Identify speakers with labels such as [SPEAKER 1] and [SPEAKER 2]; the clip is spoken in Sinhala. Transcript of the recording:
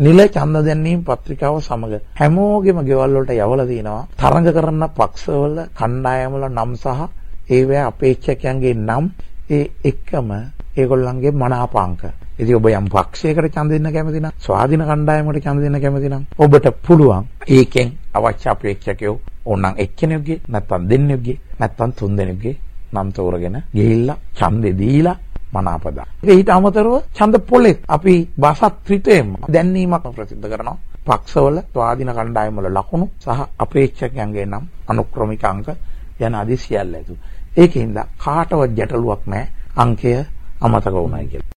[SPEAKER 1] නිල ඡන්ද දැන්වීම පත්‍රිකාව සමග හැමෝගෙම ගෙවල් වලට යවලා තිනවා තරඟ කරන පක්ෂවල කණ්ඩායම් වල නම් සහ ඒවැ අපේක්ෂකයන්ගේ නම් ඒ එක්කම ඒගොල්ලන්ගේ මනාපාංක. ඉතින් ඔබ යම් පක්ෂයකට ඡන්ද දෙන්න කැමති නම් ස්වාධීන කණ්ඩායමකට ඡන්ද දෙන්න කැමති නම් ඔබට පුළුවන් ඒකෙන් අවශ්‍ය අපේක්ෂකයෝ ඕනනම් එක්කෙනෙකුගේ නැත්නම් දෙන්නෙකුගේ නැත්නම් තුන් දෙනෙකුගේ නම් තෝරගෙන ගිහිල්ලා ඡන්දේ දීලා මනාපදා. ඊට අමතරව ඡන්ද පොලේ අපි බසත් ත්‍රිතේම දැන්වීමක් ප්‍රසිද්ධ කරනවා. පක්ෂවල ස්වාධීන කණ්ඩායම් වල ලකුණු සහ අපේක්ෂකයන්ගේ නම් අනුක්‍රමික අංක යන අධි සියල්ල ඇතුළු. ඒකින්ද කාටවත් ගැටලුවක් නැහැ අංකය අමතක වුණයි කියලා.